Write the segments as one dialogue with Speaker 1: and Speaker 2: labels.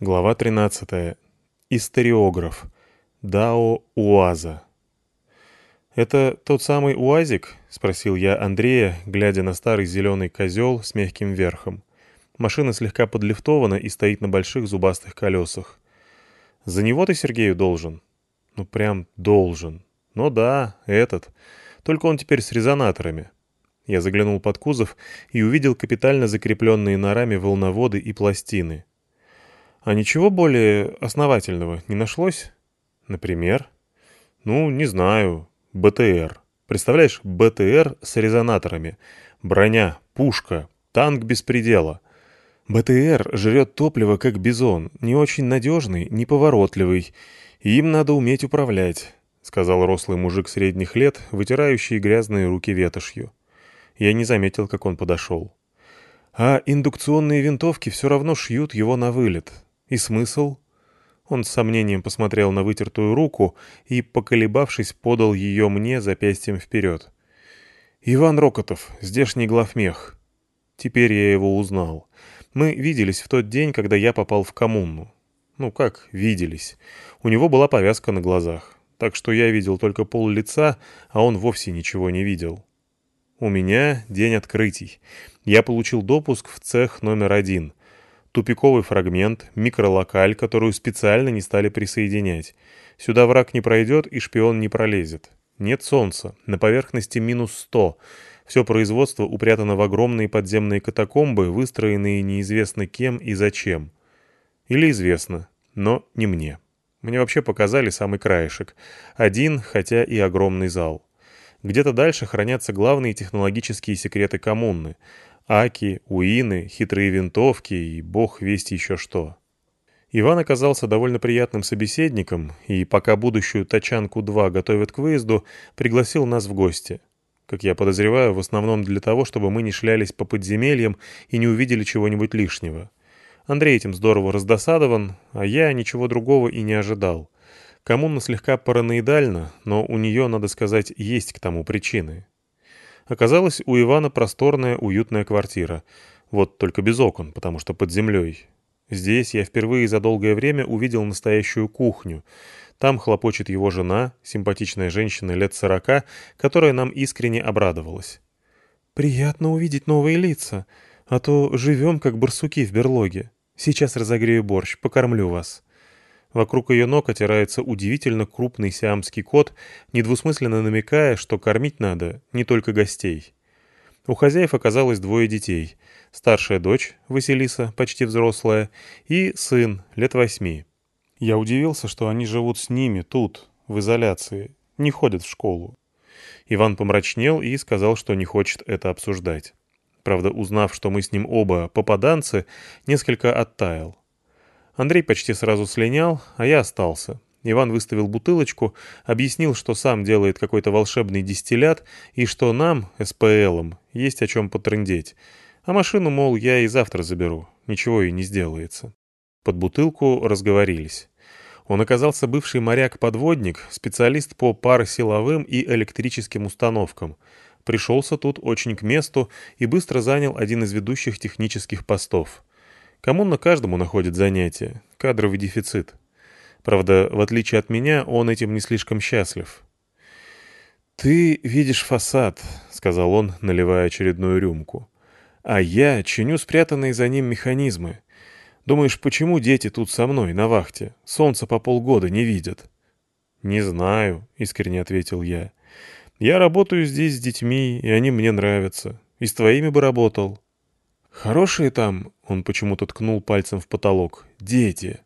Speaker 1: Глава 13. Историограф. Дао Уаза. «Это тот самый УАЗик?» — спросил я Андрея, глядя на старый зеленый козел с мягким верхом. Машина слегка подлифтована и стоит на больших зубастых колесах. «За него ты Сергею должен?» «Ну, прям должен. Ну да, этот. Только он теперь с резонаторами». Я заглянул под кузов и увидел капитально закрепленные на раме волноводы и пластины — а ничего более основательного не нашлось? Например? Ну, не знаю. БТР. Представляешь, БТР с резонаторами. Броня, пушка, танк без предела. БТР жрет топливо как бизон, не очень надежный, неповоротливый. Им надо уметь управлять, сказал рослый мужик средних лет, вытирающий грязные руки ветошью. Я не заметил, как он подошел. А индукционные винтовки все равно шьют его на вылет. И смысл? Он с сомнением посмотрел на вытертую руку и, поколебавшись, подал ее мне запястьем вперед. «Иван Рокотов, здешний главмех». Теперь я его узнал. Мы виделись в тот день, когда я попал в коммуну. Ну как, виделись. У него была повязка на глазах, так что я видел только пол лица, а он вовсе ничего не видел. У меня день открытий. Я получил допуск в цех номер один — Тупиковый фрагмент, микролокаль, которую специально не стали присоединять. Сюда враг не пройдет и шпион не пролезет. Нет солнца, на поверхности минус 100. Все производство упрятано в огромные подземные катакомбы, выстроенные неизвестно кем и зачем. Или известно, но не мне. Мне вообще показали самый краешек. Один, хотя и огромный зал. Где-то дальше хранятся главные технологические секреты коммуны. Аки, Уины, хитрые винтовки и бог весть еще что. Иван оказался довольно приятным собеседником, и пока будущую «Тачанку-2» готовят к выезду, пригласил нас в гости. Как я подозреваю, в основном для того, чтобы мы не шлялись по подземельям и не увидели чего-нибудь лишнего. Андрей этим здорово раздосадован, а я ничего другого и не ожидал. Коммуна слегка параноидальна, но у нее, надо сказать, есть к тому причины. Оказалось, у Ивана просторная, уютная квартира. Вот только без окон, потому что под землей. Здесь я впервые за долгое время увидел настоящую кухню. Там хлопочет его жена, симпатичная женщина лет сорока, которая нам искренне обрадовалась. «Приятно увидеть новые лица, а то живем как барсуки в берлоге. Сейчас разогрею борщ, покормлю вас». Вокруг ее ног отирается удивительно крупный сиамский кот, недвусмысленно намекая, что кормить надо не только гостей. У хозяев оказалось двое детей. Старшая дочь, Василиса, почти взрослая, и сын, лет восьми. Я удивился, что они живут с ними тут, в изоляции, не ходят в школу. Иван помрачнел и сказал, что не хочет это обсуждать. Правда, узнав, что мы с ним оба попаданцы, несколько оттаял. Андрей почти сразу слинял, а я остался. Иван выставил бутылочку, объяснил, что сам делает какой-то волшебный дистиллят и что нам, СПЛам, есть о чем потрындеть. А машину, мол, я и завтра заберу, ничего и не сделается. Под бутылку разговорились. Он оказался бывший моряк-подводник, специалист по паросиловым и электрическим установкам. Пришелся тут очень к месту и быстро занял один из ведущих технических постов — Кому на каждому находит занятие. Кадровый дефицит. Правда, в отличие от меня, он этим не слишком счастлив. «Ты видишь фасад», — сказал он, наливая очередную рюмку. «А я чиню спрятанные за ним механизмы. Думаешь, почему дети тут со мной, на вахте? Солнце по полгода не видят». «Не знаю», — искренне ответил я. «Я работаю здесь с детьми, и они мне нравятся. И с твоими бы работал. «Хорошие там...» — он почему-то ткнул пальцем в потолок. «Дети».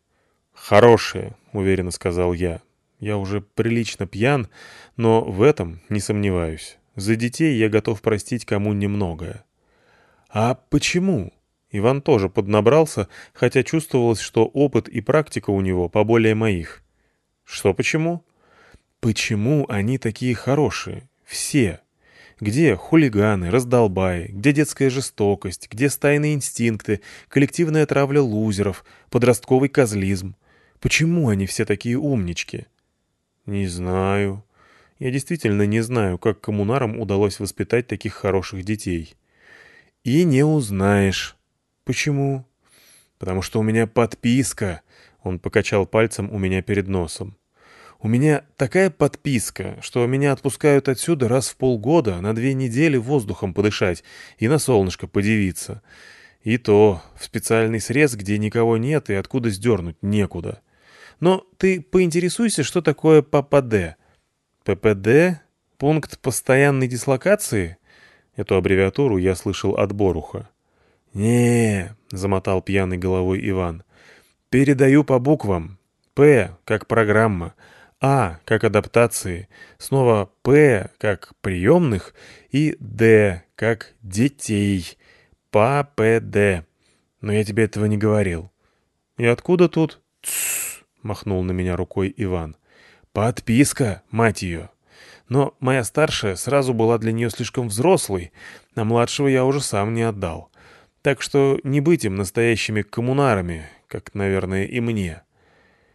Speaker 1: «Хорошие», — уверенно сказал я. «Я уже прилично пьян, но в этом не сомневаюсь. За детей я готов простить кому немногое». «А почему?» Иван тоже поднабрался, хотя чувствовалось, что опыт и практика у него поболее моих. «Что почему?» «Почему они такие хорошие? Все?» Где хулиганы, раздолбаи, где детская жестокость, где стайные инстинкты, коллективная травля лузеров, подростковый козлизм? Почему они все такие умнички? Не знаю. Я действительно не знаю, как коммунарам удалось воспитать таких хороших детей. И не узнаешь. Почему? Потому что у меня подписка. Он покачал пальцем у меня перед носом. У меня такая подписка, что меня отпускают отсюда раз в полгода на две недели воздухом подышать и на солнышко подивиться. И то в специальный срез, где никого нет и откуда сдернуть некуда. Но ты поинтересуйся, что такое ППД. ППД? Пункт постоянной дислокации? Эту аббревиатуру я слышал от Боруха. не замотал пьяной головой Иван. «Передаю по буквам. П, как программа. А, как адаптации. Снова П, как приемных. И Д, как детей. ПАПД. Но я тебе этого не говорил». «И откуда тут?» «Тссс», — махнул на меня рукой Иван. «Подписка, мать ее». Но моя старшая сразу была для нее слишком взрослой, а младшего я уже сам не отдал. Так что не быть им настоящими коммунарами, как, наверное, и мне.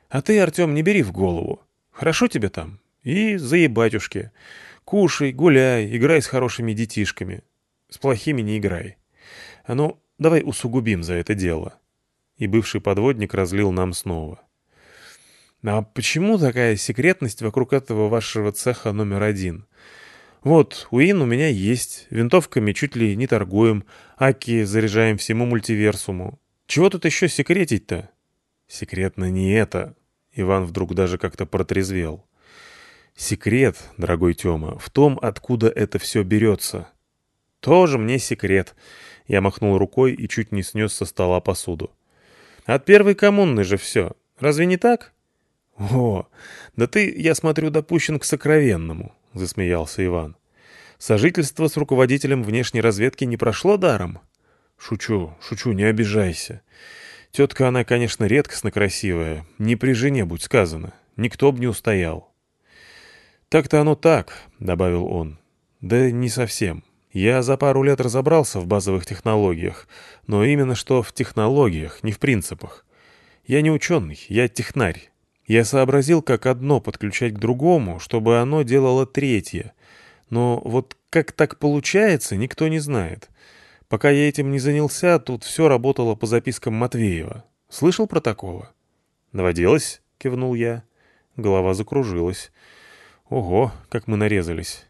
Speaker 1: А ты, Артем, не бери в голову. Хорошо тебе там? И заебатюшки. Кушай, гуляй, играй с хорошими детишками. С плохими не играй. А ну, давай усугубим за это дело. И бывший подводник разлил нам снова. А почему такая секретность вокруг этого вашего цеха номер один? Вот, УИН у меня есть, винтовками чуть ли не торгуем, аки заряжаем всему мультиверсуму. Чего тут еще секретить-то? Секретно не это. Иван вдруг даже как-то протрезвел. Секрет, дорогой Тёма, в том, откуда это все берется. Тоже мне секрет. Я махнул рукой и чуть не снес со стола посуду. От первой коммуны же все. Разве не так? «О, да ты, я смотрю, допущен к сокровенному», — засмеялся Иван. «Сожительство с руководителем внешней разведки не прошло даром?» «Шучу, шучу, не обижайся. Тетка она, конечно, редкостно красивая. Не при жене, будь сказано. Никто б не устоял». «Так-то оно так», — добавил он. «Да не совсем. Я за пару лет разобрался в базовых технологиях, но именно что в технологиях, не в принципах. Я не ученый, я технарь. Я сообразил, как одно подключать к другому, чтобы оно делало третье. Но вот как так получается, никто не знает. Пока я этим не занялся, тут все работало по запискам Матвеева. Слышал про такого? «Доводилось?» — кивнул я. Голова закружилась. Ого, как мы нарезались.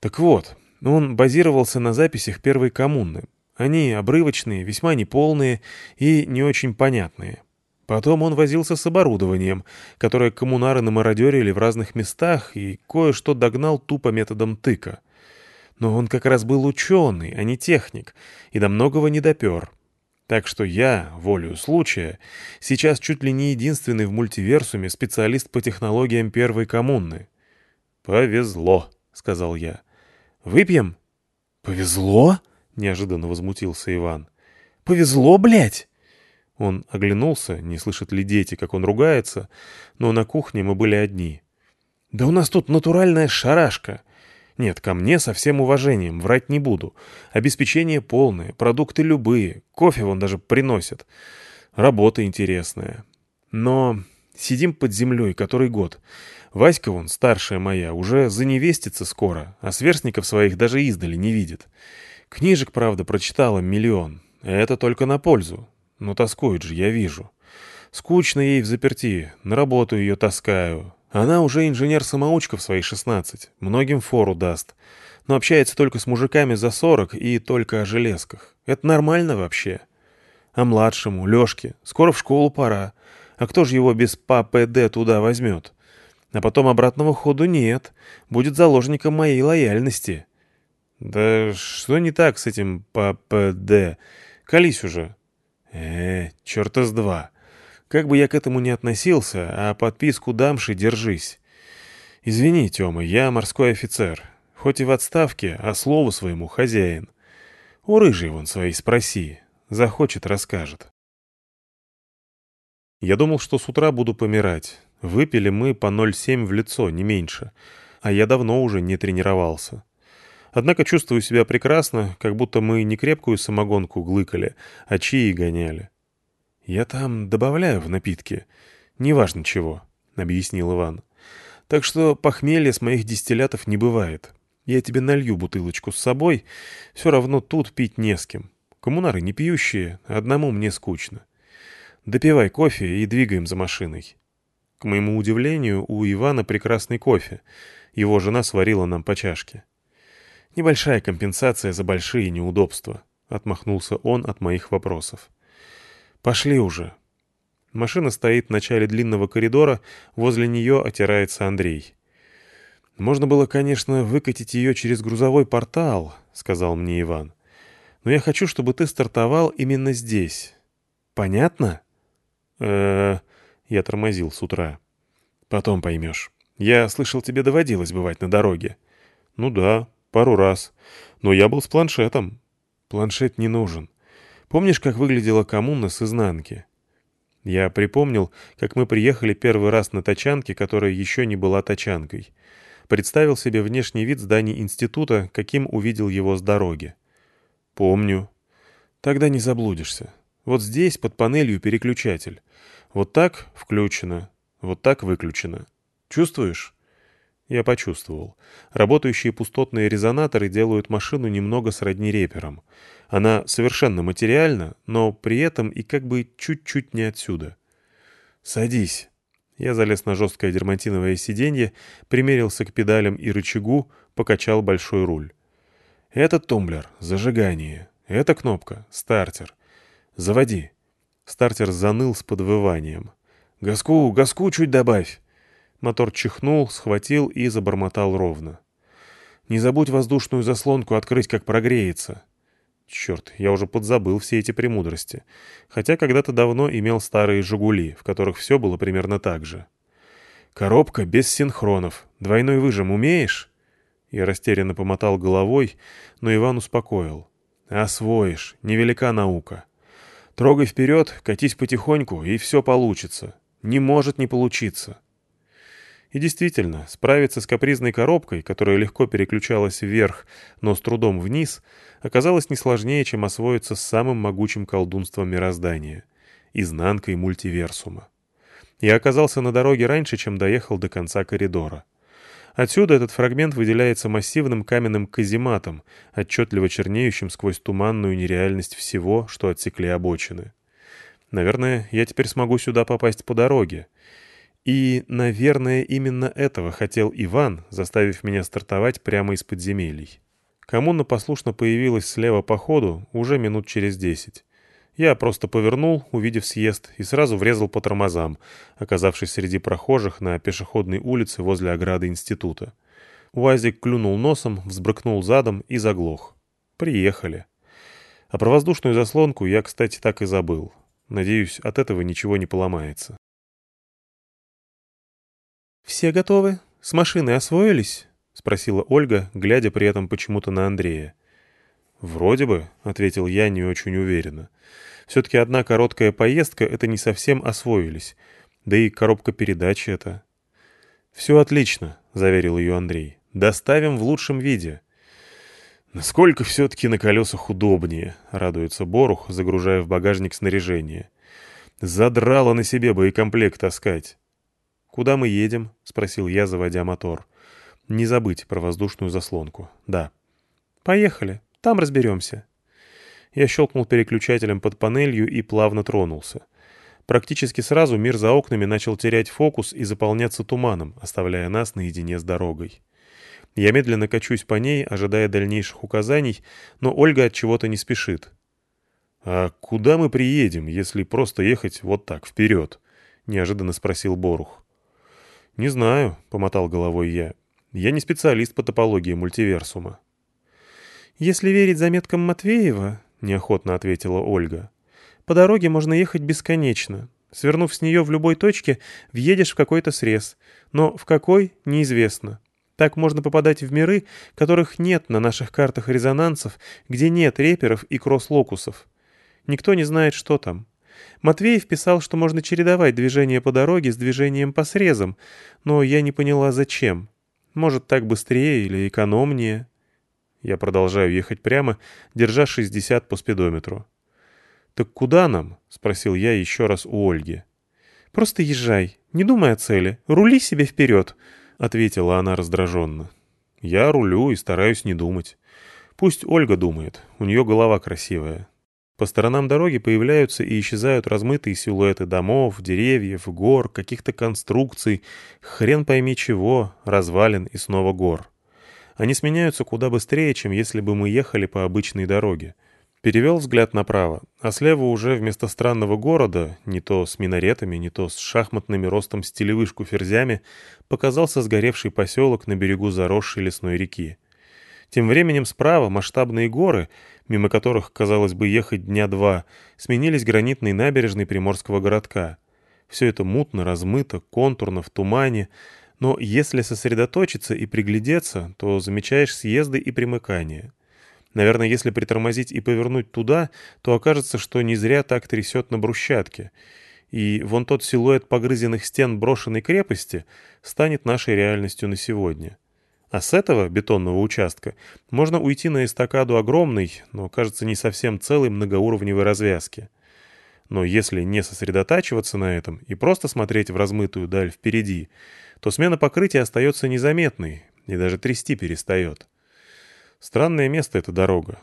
Speaker 1: Так вот, он базировался на записях первой коммуны. Они обрывочные, весьма неполные и не очень понятные. Потом он возился с оборудованием, которое коммунары намародерили в разных местах и кое-что догнал тупо методом тыка. Но он как раз был ученый, а не техник, и до многого не допер. Так что я, волею случая, сейчас чуть ли не единственный в мультиверсуме специалист по технологиям первой коммуны. «Повезло», — сказал я. «Выпьем?» «Повезло?» — неожиданно возмутился Иван. «Повезло, блядь!» Он оглянулся, не слышат ли дети, как он ругается, но на кухне мы были одни. «Да у нас тут натуральная шарашка!» «Нет, ко мне со всем уважением, врать не буду. Обеспечение полное, продукты любые, кофе вон даже приносят. Работа интересная. Но сидим под землей который год. Васька вон, старшая моя, уже заневестится скоро, а сверстников своих даже издали не видит. Книжек, правда, прочитала миллион. Это только на пользу. Но тоскует же, я вижу. Скучно ей в заперти, на работу ее таскаю. Она уже инженер-самоучка в свои шестнадцать, многим фору даст. Но общается только с мужиками за сорок и только о железках. Это нормально вообще? А младшему, Лешке, скоро в школу пора. А кто же его без ПАПД туда возьмет? А потом обратного ходу нет. Будет заложником моей лояльности. Да что не так с этим ПАПД? Колись уже. Э, черта с два. Как бы я к этому не относился, а подписку дамши держись. Извини, Тёма, я морской офицер. Хоть и в отставке, а слову своему хозяин. У рыжей вон своей спроси. Захочет, расскажет. Я думал, что с утра буду помирать. Выпили мы по 0,7 в лицо, не меньше. А я давно уже не тренировался. Однако чувствую себя прекрасно, как будто мы не крепкую самогонку глыкали, а чаи гоняли. «Я там добавляю в напитки. Неважно чего», — объяснил Иван. «Так что похмелья с моих дистиллятов не бывает. Я тебе налью бутылочку с собой, все равно тут пить не с кем. Коммунары не пьющие, одному мне скучно. Допивай кофе и двигаем за машиной. К моему удивлению, у Ивана прекрасный кофе. Его жена сварила нам по чашке. Небольшая компенсация за большие неудобства. Отмахнулся он от моих вопросов. Пошли уже. Машина стоит в начале длинного коридора, возле нее отирается Андрей. «Можно было, конечно, выкатить ее через грузовой портал», — сказал мне Иван. «Но я хочу, чтобы ты стартовал именно здесь. Понятно?» Я тормозил с утра. «Потом поймешь. Я слышал, тебе доводилось бывать на дороге». «Ну да, пару раз. Но я был с планшетом». «Планшет не нужен. Помнишь, как выглядела коммуна с изнанки?» Я припомнил, как мы приехали первый раз на тачанке, которая еще не была тачанкой. Представил себе внешний вид зданий института, каким увидел его с дороги. «Помню». «Тогда не заблудишься. Вот здесь под панелью переключатель. Вот так включено, вот так выключено. Чувствуешь?» Я почувствовал. Работающие пустотные резонаторы делают машину немного сродни реперам. Она совершенно материальна, но при этом и как бы чуть-чуть не отсюда. «Садись». Я залез на жесткое дермантиновое сиденье, примерился к педалям и рычагу, покачал большой руль. «Это тумблер, зажигание. Это кнопка, стартер. Заводи». Стартер заныл с подвыванием. «Газку, газку чуть добавь!» Мотор чихнул, схватил и забормотал ровно. «Не забудь воздушную заслонку открыть, как прогреется». Черт, я уже подзабыл все эти премудрости. Хотя когда-то давно имел старые «Жигули», в которых все было примерно так же. «Коробка без синхронов. Двойной выжим умеешь?» Я растерянно помотал головой, но Иван успокоил. «Освоишь. Невелика наука. Трогай вперед, катись потихоньку, и все получится. Не может не получиться». И действительно, справиться с капризной коробкой, которая легко переключалась вверх, но с трудом вниз, оказалось не сложнее, чем освоиться с самым могучим колдунством мироздания — изнанкой мультиверсума. Я оказался на дороге раньше, чем доехал до конца коридора. Отсюда этот фрагмент выделяется массивным каменным казематом, отчетливо чернеющим сквозь туманную нереальность всего, что отсекли обочины. Наверное, я теперь смогу сюда попасть по дороге — и, наверное, именно этого хотел Иван, заставив меня стартовать прямо из подземелий. Коммуна послушно появилась слева по ходу уже минут через десять. Я просто повернул, увидев съезд, и сразу врезал по тормозам, оказавшись среди прохожих на пешеходной улице возле ограды института. УАЗик клюнул носом, взбрыкнул задом и заглох. Приехали. А про воздушную заслонку я, кстати, так и забыл. Надеюсь, от этого ничего не поломается. «Все готовы? С машины освоились?» — спросила Ольга, глядя при этом почему-то на Андрея. «Вроде бы», — ответил я не очень уверенно. «Все-таки одна короткая поездка — это не совсем освоились. Да и коробка передач это...» «Все отлично», — заверил ее Андрей. «Доставим в лучшем виде». «Насколько все-таки на колесах удобнее», — радуется Борух, загружая в багажник снаряжение. «Задрало на себе боекомплект таскать». «Куда мы едем?» — спросил я, заводя мотор. «Не забыть про воздушную заслонку. Да». «Поехали. Там разберемся». Я щелкнул переключателем под панелью и плавно тронулся. Практически сразу мир за окнами начал терять фокус и заполняться туманом, оставляя нас наедине с дорогой. Я медленно качусь по ней, ожидая дальнейших указаний, но Ольга от чего-то не спешит. «А куда мы приедем, если просто ехать вот так, вперед?» — неожиданно спросил Борух. «Не знаю», — помотал головой я. «Я не специалист по топологии мультиверсума».
Speaker 2: «Если верить заметкам Матвеева», — неохотно ответила Ольга, «по дороге можно ехать бесконечно. Свернув с нее в любой точке, въедешь в какой-то срез. Но в какой — неизвестно. Так можно попадать в миры, которых нет на наших картах резонансов, где нет реперов и кросс-локусов. Никто не знает, что там. Матвеев писал, что можно чередовать движение по дороге с движением по срезам, но я не поняла, зачем. Может, так быстрее или экономнее? Я продолжаю ехать прямо, держа 60 по спидометру. «Так куда нам?» — спросил я еще раз у Ольги. «Просто езжай, не думай о цели, рули себе вперед», — ответила она раздраженно. «Я рулю и стараюсь не думать. Пусть Ольга думает, у нее голова красивая».
Speaker 1: По сторонам дороги появляются и исчезают размытые силуэты домов, деревьев, гор, каких-то конструкций, хрен пойми чего, развалин и снова гор. Они сменяются куда быстрее, чем если бы мы ехали по обычной дороге. Перевел взгляд направо, а слева уже вместо странного города, не то с минаретами, не то с шахматными ростом стелевышку ферзями, показался сгоревший поселок на берегу заросшей лесной реки. Тем временем справа масштабные горы, мимо которых, казалось бы, ехать дня два, сменились гранитной набережной приморского городка. Все это мутно, размыто, контурно, в тумане, но если сосредоточиться и приглядеться, то замечаешь съезды и примыкания. Наверное, если притормозить и повернуть туда, то окажется, что не зря так трясет на брусчатке. И вон тот силуэт погрызенных стен брошенной крепости станет нашей реальностью на сегодня. А с этого бетонного участка можно уйти на эстакаду огромной, но, кажется, не совсем целой многоуровневой развязки. Но если не сосредотачиваться на этом и просто смотреть в размытую даль впереди, то смена покрытия остается незаметной и даже трясти перестает. Странное место эта дорога.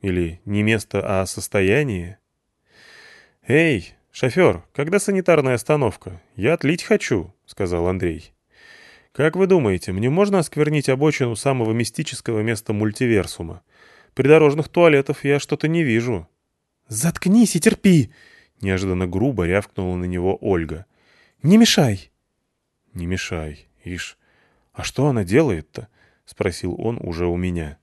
Speaker 1: Или не место, а состояние. «Эй, шофер, когда санитарная остановка? Я отлить хочу», — сказал Андрей. Как вы думаете, мне можно осквернить обочину самого мистического места мультиверсума? Придорожных туалетов я что-то не вижу.
Speaker 2: «Заткнись и терпи!»
Speaker 1: — неожиданно грубо рявкнула на него Ольга.
Speaker 2: «Не мешай!»
Speaker 1: «Не мешай, ишь. А что она делает-то?» — спросил он уже у меня.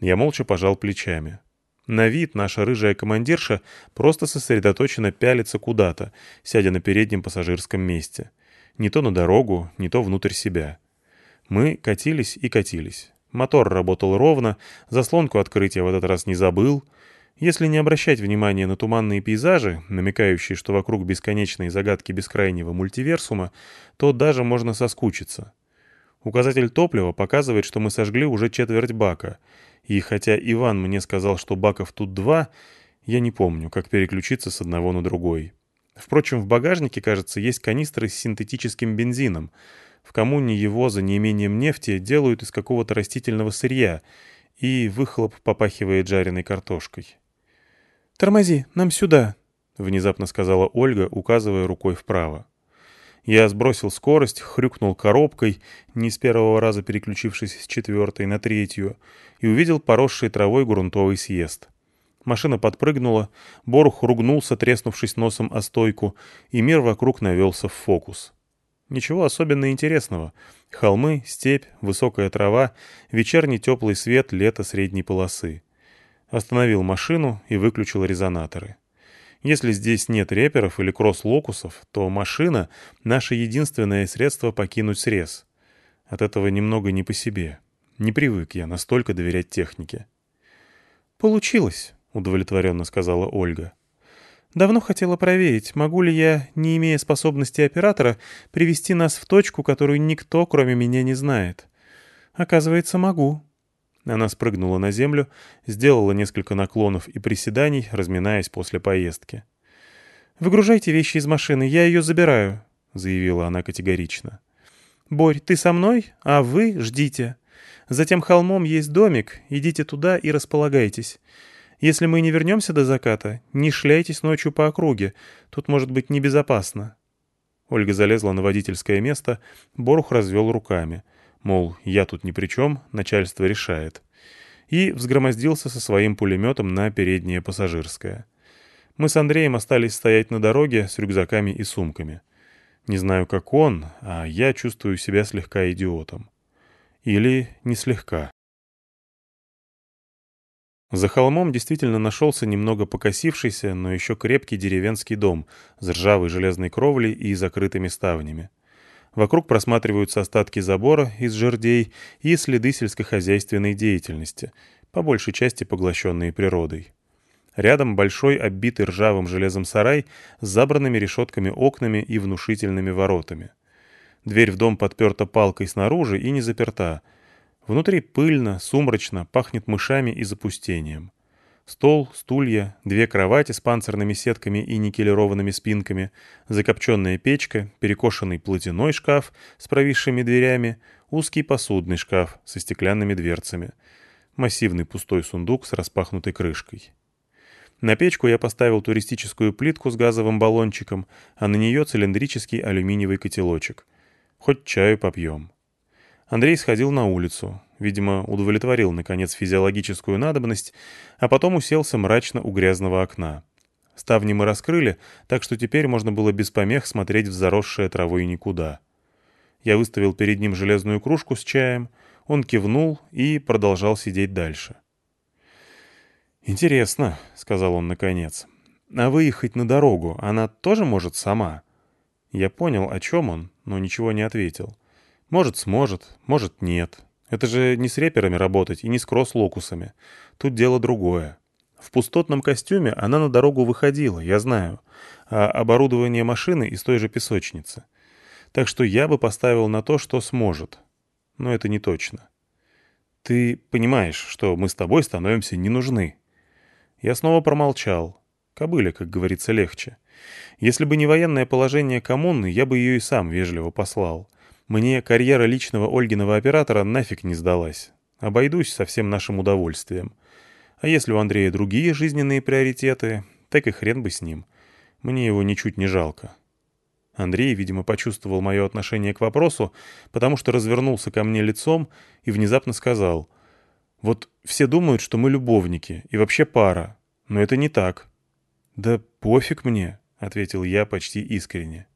Speaker 1: Я молча пожал плечами. На вид наша рыжая командирша просто сосредоточенно пялится куда-то, сядя на переднем пассажирском месте — не то на дорогу, не то внутрь себя. Мы катились и катились. Мотор работал ровно, заслонку открытия в этот раз не забыл. Если не обращать внимания на туманные пейзажи, намекающие, что вокруг бесконечной загадки бескрайнего мультиверсума, то даже можно соскучиться. Указатель топлива показывает, что мы сожгли уже четверть бака. И хотя Иван мне сказал, что баков тут два, я не помню, как переключиться с одного на другой. Впрочем, в багажнике, кажется, есть канистры с синтетическим бензином. В коммуне его за неимением нефти делают из какого-то растительного сырья, и выхлоп попахивает жареной картошкой.
Speaker 2: «Тормози, нам сюда», —
Speaker 1: внезапно сказала Ольга, указывая рукой вправо. Я сбросил скорость, хрюкнул коробкой, не с первого раза переключившись с четвертой на третью, и увидел поросший травой грунтовый съезд. Машина подпрыгнула, Борух ругнулся, треснувшись носом о стойку, и мир вокруг навелся в фокус. Ничего особенно интересного. Холмы, степь, высокая трава, вечерний теплый свет лета средней полосы. Остановил машину и выключил резонаторы. Если здесь нет реперов или кросс-локусов, то машина — наше единственное средство покинуть срез. От этого немного не по себе. Не привык я настолько доверять технике.
Speaker 2: «Получилось», — удовлетворенно сказала Ольга. «Давно хотела проверить, могу ли я, не имея способности оператора, привести нас в точку, которую никто, кроме меня, не знает. Оказывается, могу».
Speaker 1: Она спрыгнула на землю, сделала несколько наклонов и приседаний, разминаясь после поездки.
Speaker 2: «Выгружайте вещи из машины, я ее забираю», — заявила она категорично. «Борь, ты со мной, а вы ждите. За тем холмом есть домик, идите туда и располагайтесь. Если мы не вернемся до заката, не шляйтесь ночью по округе, тут может быть небезопасно».
Speaker 1: Ольга залезла на водительское место, Борух развел руками. Мол, я тут ни при чем, начальство решает. И взгромоздился со своим пулеметом на переднее пассажирское. Мы с Андреем остались стоять на дороге с рюкзаками и сумками. Не знаю, как он, а я чувствую себя слегка идиотом. Или не слегка. За холмом действительно нашелся немного покосившийся, но еще крепкий деревенский дом с ржавой железной кровлей и закрытыми ставнями. Вокруг просматриваются остатки забора из жердей и следы сельскохозяйственной деятельности, по большей части поглощенные природой. Рядом большой, оббитый ржавым железом сарай с забранными решетками окнами и внушительными воротами. Дверь в дом подперта палкой снаружи и не заперта — Внутри пыльно, сумрачно, пахнет мышами и запустением. Стол, стулья, две кровати с панцирными сетками и никелированными спинками, закопченная печка, перекошенный платяной шкаф с провисшими дверями, узкий посудный шкаф со стеклянными дверцами, массивный пустой сундук с распахнутой крышкой. На печку я поставил туристическую плитку с газовым баллончиком, а на нее цилиндрический алюминиевый котелочек. Хоть чаю попьем. Андрей сходил на улицу, видимо, удовлетворил, наконец, физиологическую надобность, а потом уселся мрачно у грязного окна. Ставни мы раскрыли, так что теперь можно было без помех смотреть в заросшее травой никуда. Я выставил перед ним железную кружку с чаем, он кивнул и продолжал сидеть дальше. «Интересно», — сказал он наконец. «А выехать на дорогу она тоже может сама?» Я понял, о чем он, но ничего не ответил. «Может, сможет, может, нет. Это же не с реперами работать и не с кросс-локусами. Тут дело другое. В пустотном костюме она на дорогу выходила, я знаю, а оборудование машины из той же песочницы. Так что я бы поставил на то, что сможет. Но это не точно. Ты понимаешь, что мы с тобой становимся не нужны. Я снова промолчал. Кобыле, как говорится, легче. Если бы не военное положение коммуны, я бы ее и сам вежливо послал. Мне карьера личного Ольгиного оператора нафиг не сдалась. Обойдусь со всем нашим удовольствием. А если у Андрея другие жизненные приоритеты, так и хрен бы с ним. Мне его ничуть не жалко. Андрей, видимо, почувствовал мое отношение к вопросу, потому что развернулся ко мне лицом и внезапно сказал — вот все думают, что мы любовники и вообще пара, но это не так». «Да пофиг мне», — ответил я почти искренне.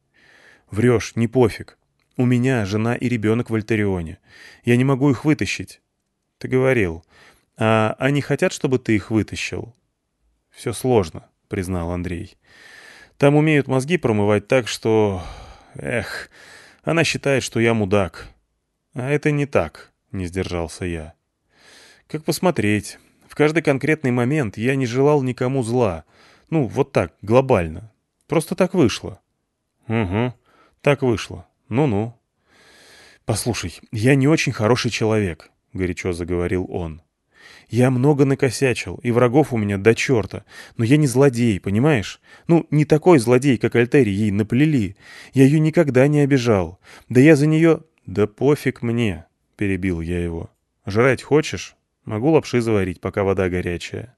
Speaker 1: «Врешь, не пофиг. У меня жена и ребенок в Альтерионе. Я не могу их вытащить». «Ты говорил. А они хотят, чтобы ты их вытащил?» «Все сложно», — признал Андрей. «Там умеют мозги промывать так, что... Эх, она считает, что я мудак». «А это не так», — не сдержался я. Как посмотреть. В каждый конкретный момент я не желал никому зла. Ну, вот так, глобально. Просто так вышло. Угу, так вышло. Ну-ну. Послушай, я не очень хороший человек, горячо заговорил он. Я много накосячил, и врагов у меня до черта. Но я не злодей, понимаешь? Ну, не такой злодей, как Альтери ей наплели. Я ее никогда не обижал. Да я за нее... Да пофиг мне, перебил я его. Жрать хочешь? Могу лапши заварить, пока вода горячая».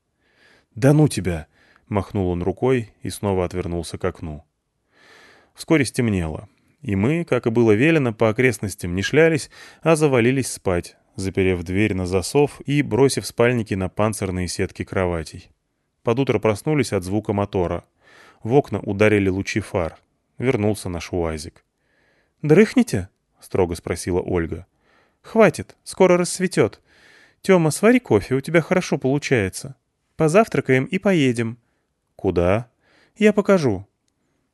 Speaker 1: «Да ну тебя!» — махнул он рукой и снова отвернулся к окну. Вскоре стемнело, и мы, как и было велено, по окрестностям не шлялись, а завалились спать, заперев дверь на засов и бросив спальники на панцирные сетки кроватей. Под утро проснулись от звука мотора. В окна ударили лучи фар. Вернулся наш УАЗик.
Speaker 2: «Дрыхнете?» — строго спросила Ольга. «Хватит, скоро рассветет. «Тёма, свари кофе, у тебя хорошо получается. Позавтракаем и поедем».
Speaker 1: «Куда?»
Speaker 2: «Я покажу».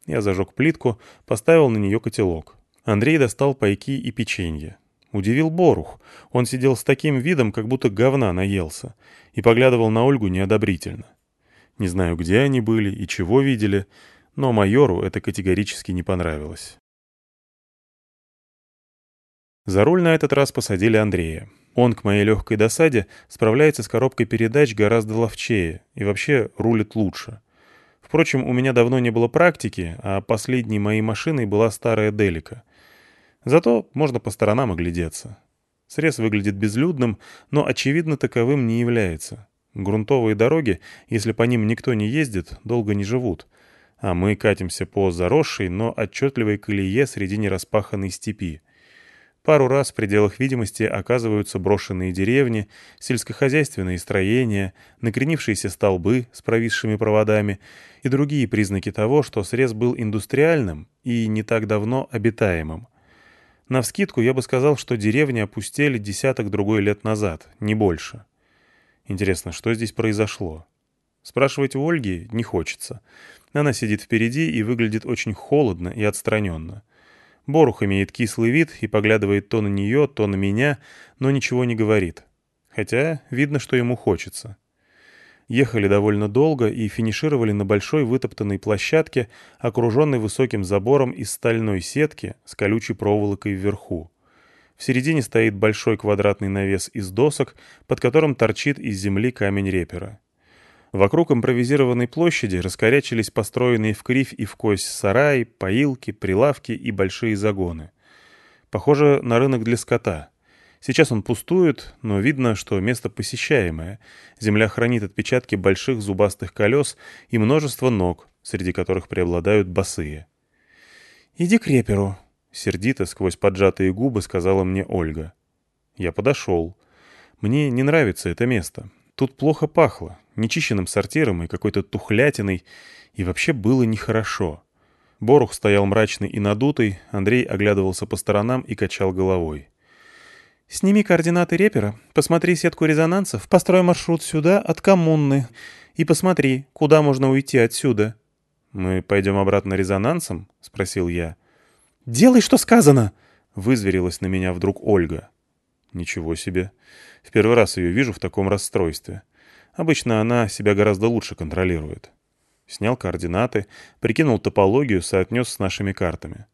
Speaker 1: Я зажег плитку, поставил на нее котелок. Андрей достал пайки и печенье. Удивил Борух. Он сидел с таким видом, как будто говна наелся, и поглядывал на Ольгу неодобрительно. Не знаю, где они были и чего видели, но майору это категорически не понравилось. За руль на этот раз посадили Андрея. Он, к моей легкой досаде, справляется с коробкой передач гораздо ловчее и вообще рулит лучше. Впрочем, у меня давно не было практики, а последней моей машиной была старая Делика. Зато можно по сторонам оглядеться. Срез выглядит безлюдным, но, очевидно, таковым не является. Грунтовые дороги, если по ним никто не ездит, долго не живут. А мы катимся по заросшей, но отчетливой колее среди нераспаханной степи. Пару раз в пределах видимости оказываются брошенные деревни, сельскохозяйственные строения, накренившиеся столбы с провисшими проводами и другие признаки того, что срез был индустриальным и не так давно обитаемым. Навскидку я бы сказал, что деревни опустели десяток другой лет назад, не больше. Интересно, что здесь произошло? Спрашивать у Ольги не хочется. Она сидит впереди и выглядит очень холодно и отстраненно. Борух имеет кислый вид и поглядывает то на нее, то на меня, но ничего не говорит. Хотя видно, что ему хочется. Ехали довольно долго и финишировали на большой вытоптанной площадке, окруженной высоким забором из стальной сетки с колючей проволокой вверху. В середине стоит большой квадратный навес из досок, под которым торчит из земли камень репера. Вокруг импровизированной площади раскорячились построенные в кривь и в кость сараи, поилки, прилавки и большие загоны. Похоже на рынок для скота. Сейчас он пустует, но видно, что место посещаемое. Земля хранит отпечатки больших зубастых колес и множество ног, среди которых преобладают босые.
Speaker 2: «Иди к реперу», —
Speaker 1: сердито сквозь поджатые губы сказала мне Ольга. Я подошел. Мне не нравится это место. Тут плохо пахло, нечищенным сортиром и какой-то тухлятиной, и вообще было нехорошо. Борух стоял мрачный и надутый, Андрей оглядывался по сторонам и качал головой.
Speaker 2: «Сними координаты репера, посмотри сетку резонансов, построй маршрут сюда от коммуны и посмотри, куда можно уйти отсюда».
Speaker 1: «Мы пойдем обратно резонансом?» — спросил я.
Speaker 2: «Делай, что сказано!»
Speaker 1: — вызверилась на меня вдруг Ольга. «Ничего себе. В первый раз ее вижу в таком расстройстве. Обычно она себя гораздо лучше контролирует». Снял координаты, прикинул топологию, соотнес с нашими картами.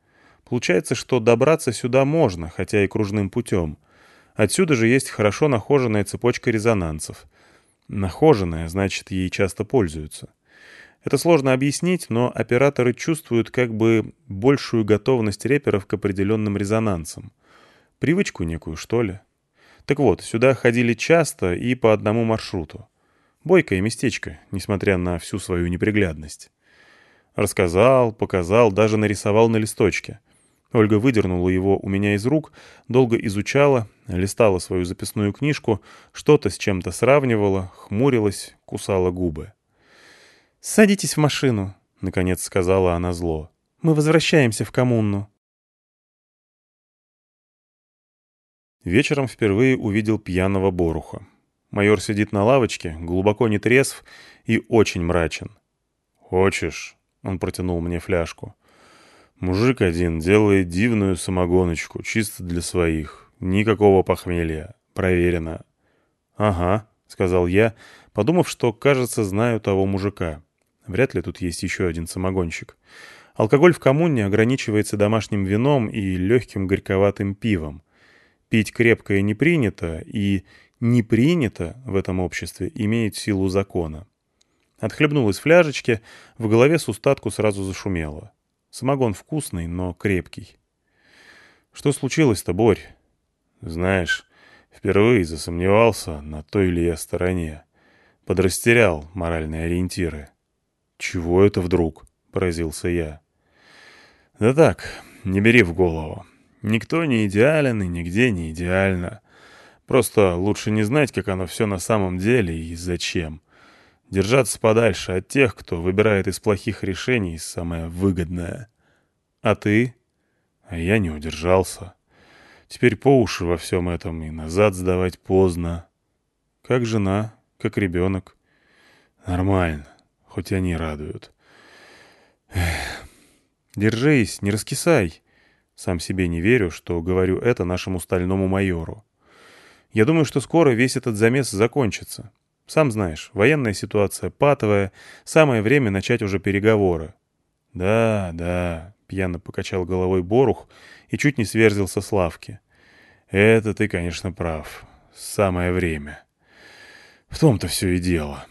Speaker 1: Получается, что добраться сюда можно, хотя и кружным путем. Отсюда же есть хорошо нахоженная цепочка резонансов. Нахоженная, значит, ей часто пользуются. Это сложно объяснить, но операторы чувствуют как бы большую готовность реперов к определенным резонансам. Привычку некую, что ли. Так вот, сюда ходили часто и по одному маршруту. Бойкое местечко, несмотря на всю свою неприглядность. Рассказал, показал, даже нарисовал на листочке. Ольга выдернула его у меня из рук, долго изучала, листала свою записную книжку, что-то с чем-то сравнивала, хмурилась, кусала губы.
Speaker 2: «Садитесь в машину», — наконец сказала она зло. «Мы возвращаемся в коммуну».
Speaker 1: Вечером впервые увидел пьяного Боруха. Майор сидит на лавочке, глубоко не трезв и очень мрачен. «Хочешь?» — он протянул мне фляжку. «Мужик один делает дивную самогоночку, чисто для своих. Никакого похмелья. Проверено». «Ага», — сказал я, подумав, что, кажется, знаю того мужика. Вряд ли тут есть еще один самогонщик. Алкоголь в коммуне ограничивается домашним вином и легким горьковатым пивом. Пить крепкое не принято, и «не принято» в этом обществе имеет силу закона. Отхлебнул из фляжечки, в голове с устатку сразу зашумело. Самогон вкусный, но крепкий. «Что случилось-то, Борь?» «Знаешь, впервые засомневался, на той ли я стороне. Подрастерял моральные ориентиры». «Чего это вдруг?» — поразился я. «Да так, не бери в голову. Никто не идеален и нигде не идеально. Просто лучше не знать, как оно все на самом деле и зачем. Держаться подальше от тех, кто выбирает из плохих решений самое выгодное. А ты? А я не удержался. Теперь по уши во всем этом и назад сдавать поздно. Как жена, как ребенок. Нормально, хоть они радуют. Эх. Держись, не раскисай. Сам себе не верю, что говорю это нашему стальному майору. Я думаю, что скоро весь этот замес закончится. Сам знаешь, военная ситуация патовая, самое время начать уже переговоры. Да, да, пьяно покачал головой Борух и чуть не сверзился с лавки. Это ты, конечно, прав. Самое время. В том-то все и дело.